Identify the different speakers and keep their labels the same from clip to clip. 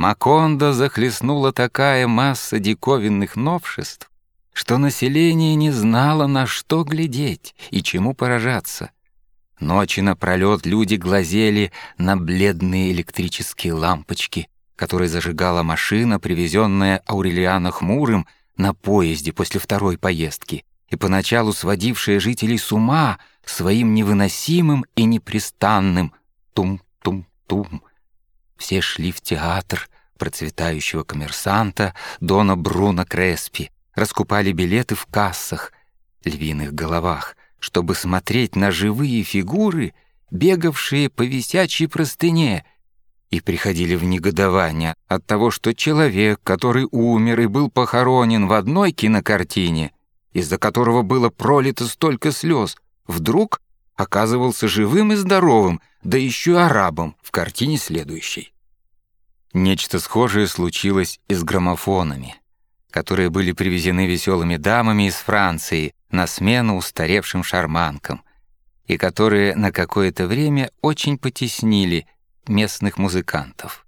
Speaker 1: Макондо захлестнула такая масса диковинных новшеств, что население не знало, на что глядеть и чему поражаться. Ночи напролет люди глазели на бледные электрические лампочки, которые зажигала машина, привезенная Аурелиано Хмурым на поезде после второй поездки, и поначалу сводившая жителей с ума своим невыносимым и непрестанным тум-тум-тум. Все шли в театр процветающего коммерсанта Дона Бруно Креспи, раскупали билеты в кассах, львиных головах, чтобы смотреть на живые фигуры, бегавшие по висячей простыне, и приходили в негодование от того, что человек, который умер и был похоронен в одной кинокартине, из-за которого было пролито столько слез, вдруг оказывался живым и здоровым, да еще арабом в картине следующей. Нечто схожее случилось и с граммофонами, которые были привезены веселыми дамами из Франции на смену устаревшим шарманкам, и которые на какое-то время очень потеснили местных музыкантов.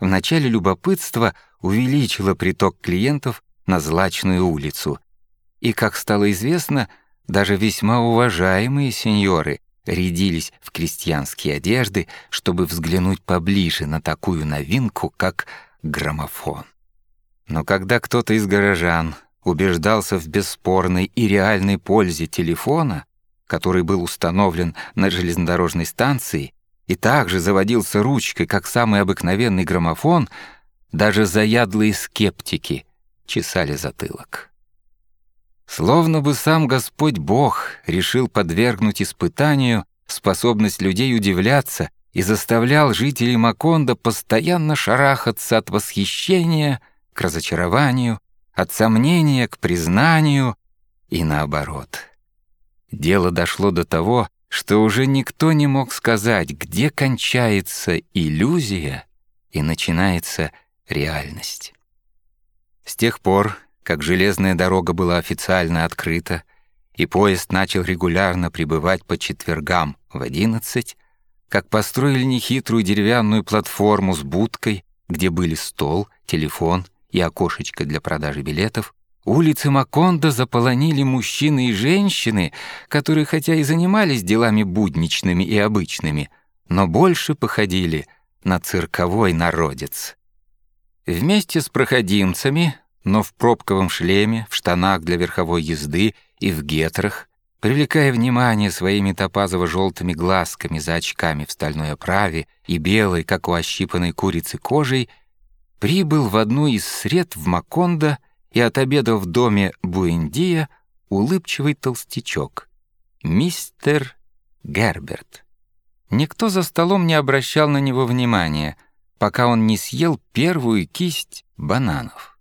Speaker 1: Вначале любопытство увеличило приток клиентов на злачную улицу, и, как стало известно, даже весьма уважаемые сеньоры рядились в крестьянские одежды, чтобы взглянуть поближе на такую новинку, как граммофон. Но когда кто-то из горожан убеждался в бесспорной и реальной пользе телефона, который был установлен на железнодорожной станции и также заводился ручкой, как самый обыкновенный граммофон, даже заядлые скептики чесали затылок. Словно бы сам Господь Бог решил подвергнуть испытанию способность людей удивляться и заставлял жителей Макондо постоянно шарахаться от восхищения к разочарованию, от сомнения к признанию и наоборот. Дело дошло до того, что уже никто не мог сказать, где кончается иллюзия и начинается реальность. С тех пор как железная дорога была официально открыта, и поезд начал регулярно прибывать по четвергам в 11, как построили нехитрую деревянную платформу с будкой, где были стол, телефон и окошечко для продажи билетов, улицы Макондо заполонили мужчины и женщины, которые хотя и занимались делами будничными и обычными, но больше походили на цирковой народец. Вместе с проходимцами но в пробковом шлеме, в штанах для верховой езды и в гетрах, привлекая внимание своими топазово-желтыми глазками за очками в стальной оправе и белой, как у ощипанной курицы, кожей, прибыл в одну из сред в Макондо и от обеда в доме Буэндия улыбчивый толстячок, мистер Герберт. Никто за столом не обращал на него внимания, пока он не съел первую кисть бананов.